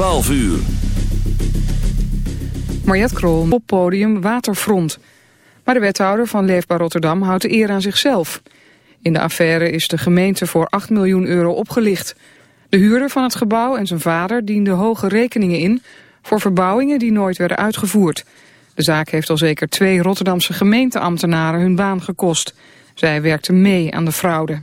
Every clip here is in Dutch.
12 uur. Mariette Krol op podium Waterfront. Maar de wethouder van Leefbaar Rotterdam houdt de eer aan zichzelf. In de affaire is de gemeente voor 8 miljoen euro opgelicht. De huurder van het gebouw en zijn vader dienden hoge rekeningen in... voor verbouwingen die nooit werden uitgevoerd. De zaak heeft al zeker twee Rotterdamse gemeenteambtenaren hun baan gekost. Zij werkten mee aan de fraude.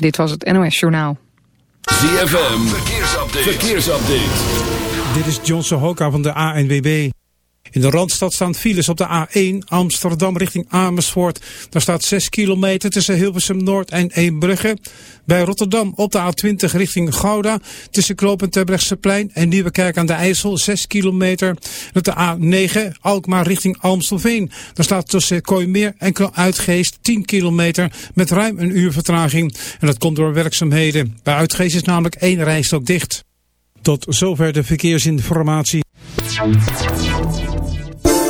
Dit was het NOS Journaal. ZFM, verkeersupdate. verkeersupdate. Dit is Johnson Hoka van de ANWB. In de Randstad staan files op de A1 Amsterdam richting Amersfoort. Daar staat 6 kilometer tussen Hilversum Noord en Eembrugge. Bij Rotterdam op de A20 richting Gouda tussen Kloop en en Nieuwekerk aan de IJssel 6 kilometer. op de A9 Alkmaar richting Amstelveen. Daar staat tussen Kooimeer en Uitgeest 10 kilometer met ruim een uur vertraging. En dat komt door werkzaamheden. Bij Uitgeest is namelijk één rijstok dicht. Tot zover de verkeersinformatie.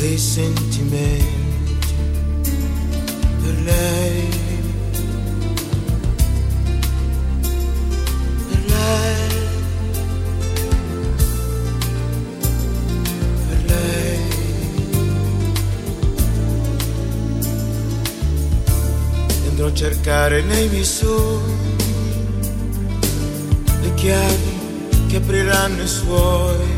dei sentimenti per lei. Per lei. Lei. Andrò a cercare nei miei le chiavi che apriranno i suoi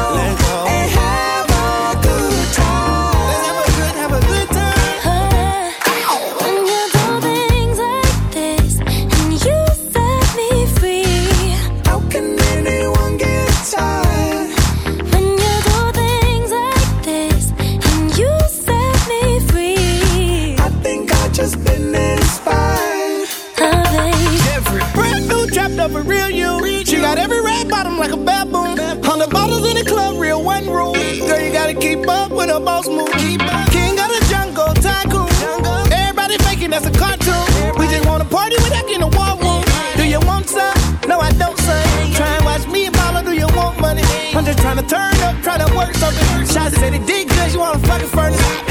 I'ma turn up, tryna work something. Shots said it did good, you wanna fucking furnace.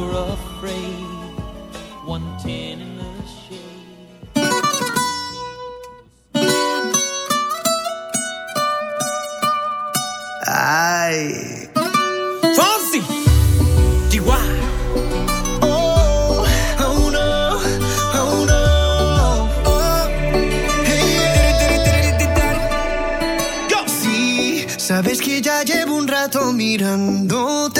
Were afraid, 110 in the shade. Ay. Fonsi. DY. Oh, oh no, oh no. Oh. Hey. Go. Sí, sabes que ya llevo un rato mirándote.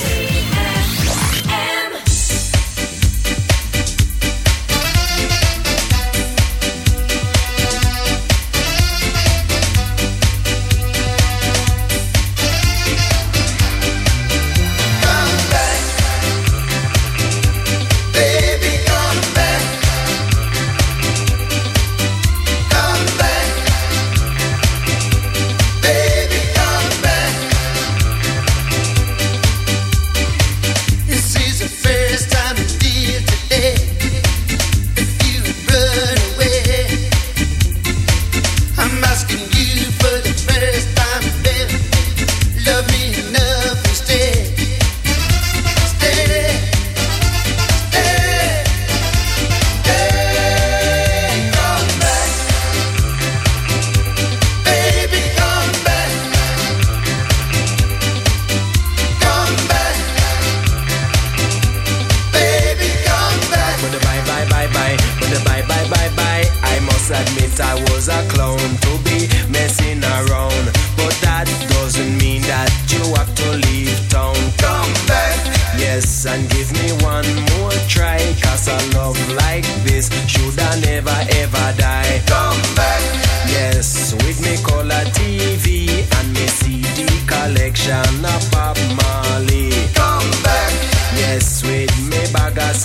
Come back, yes, and give me one more try. Cause a love like this should I never ever die. Come back, yes, with me color TV and me CD collection of Bob Marley. Come back, yes, with me bag of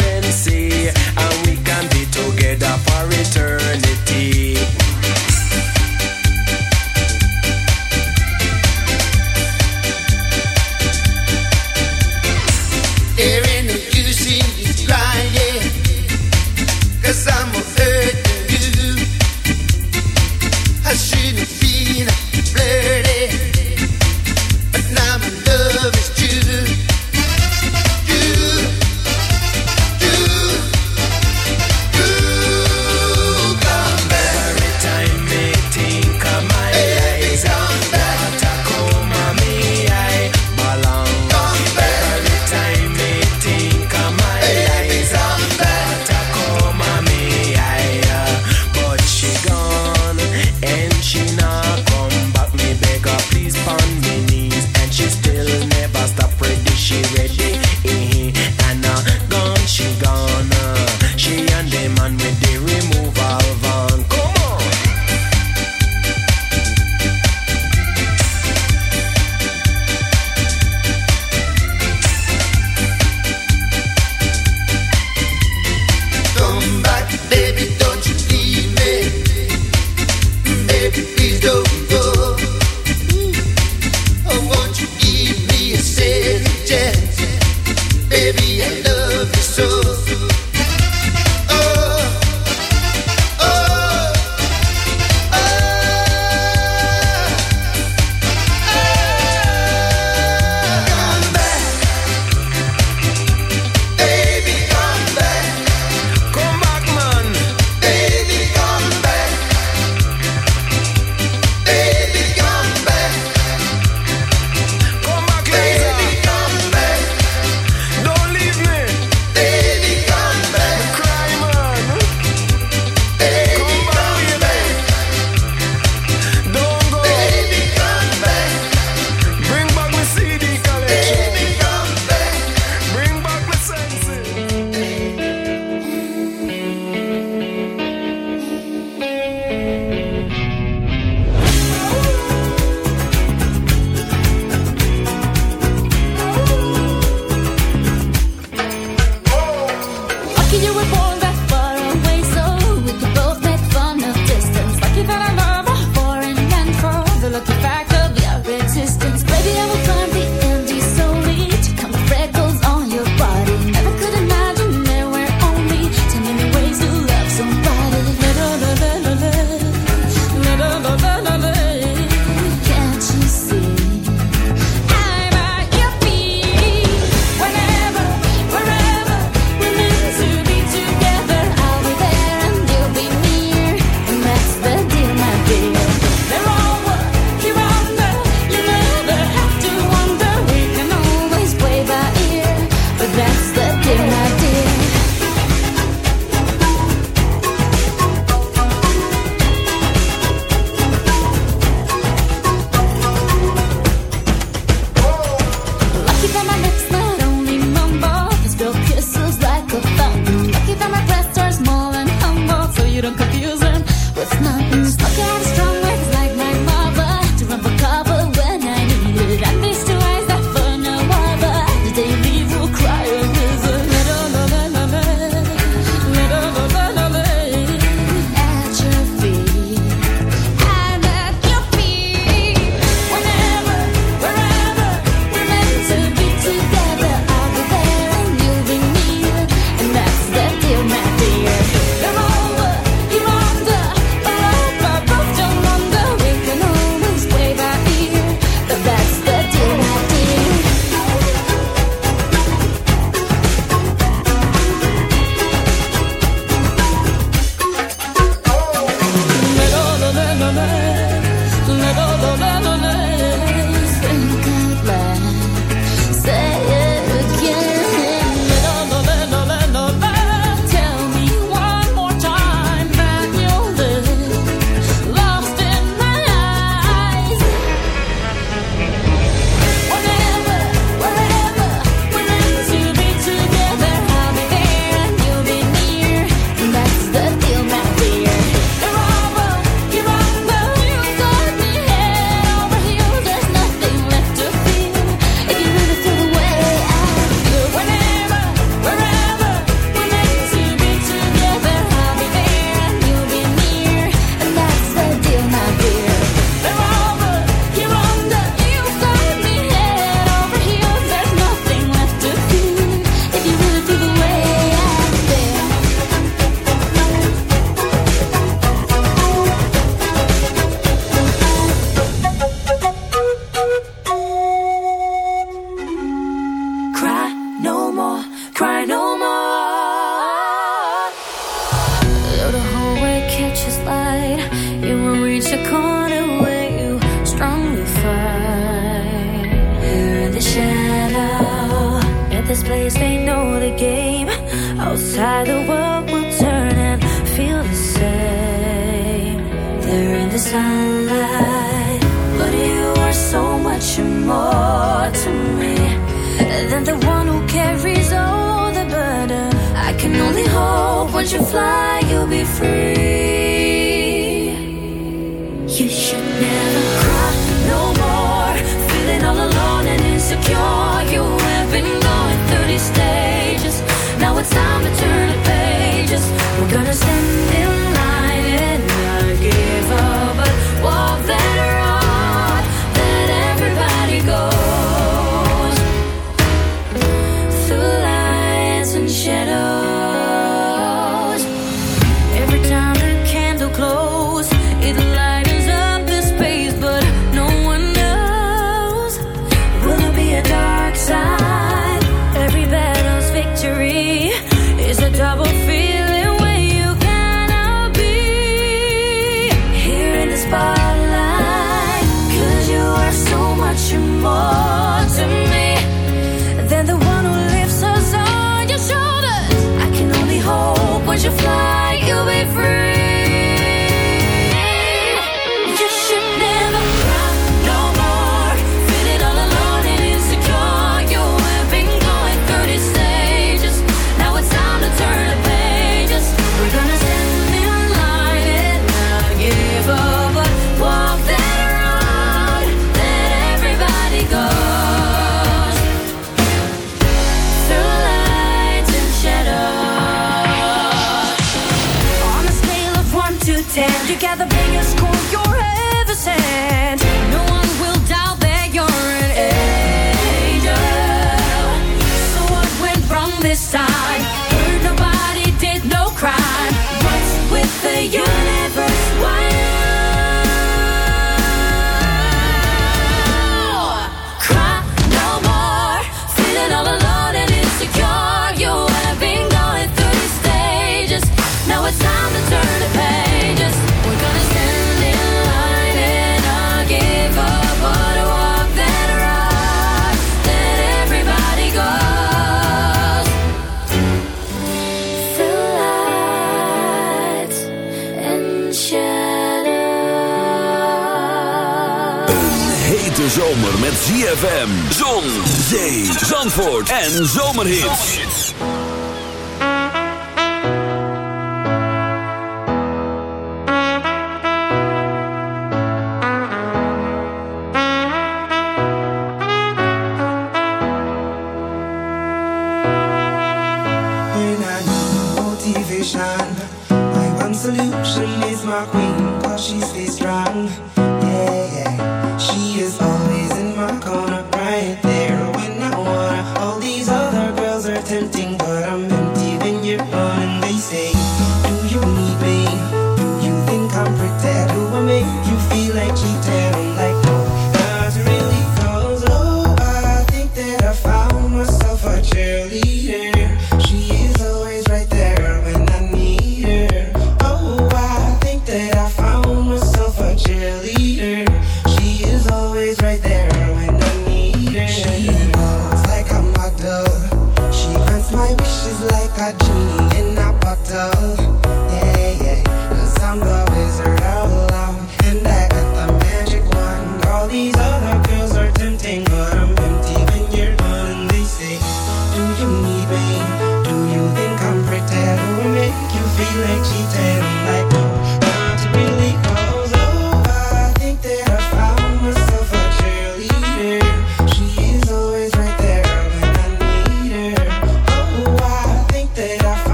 en zomerhit.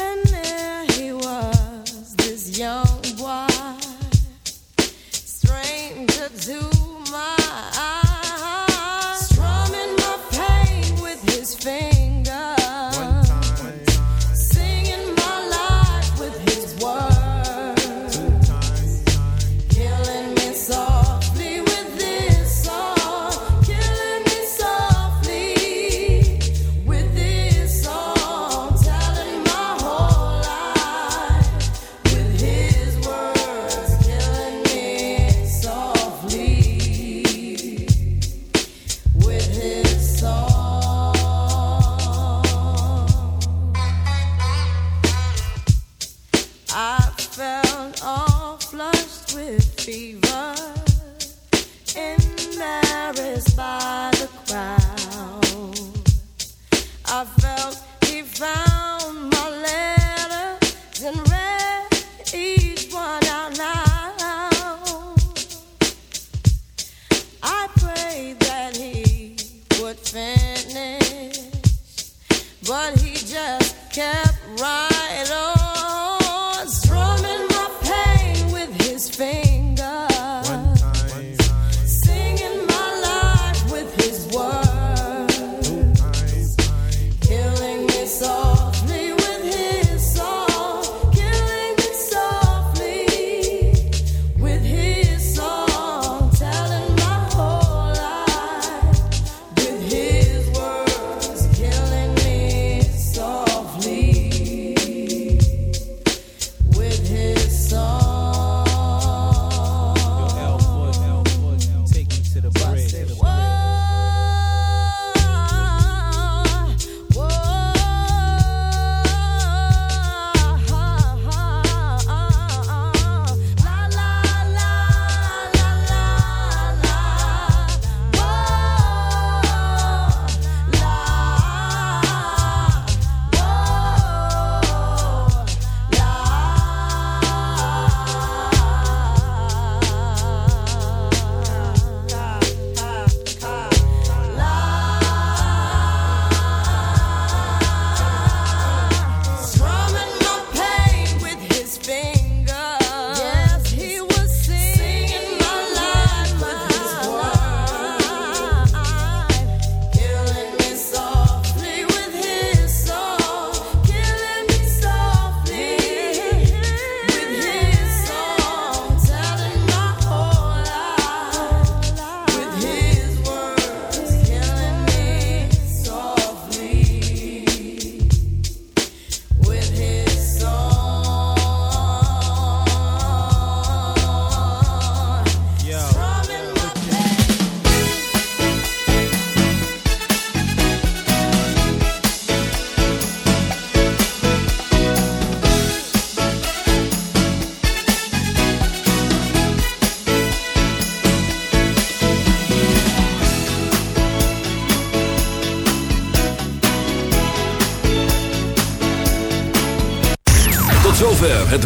And there he was, this young.